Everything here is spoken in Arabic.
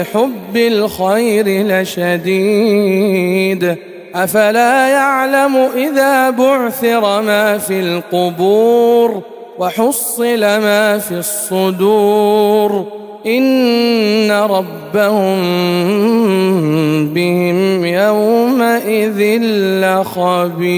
لحب الخير لشديد. أفلا يعلم إذا بعثر ما في القبور وحصل ما في الصدور. إن ربهم بهم يومئذ لخبير.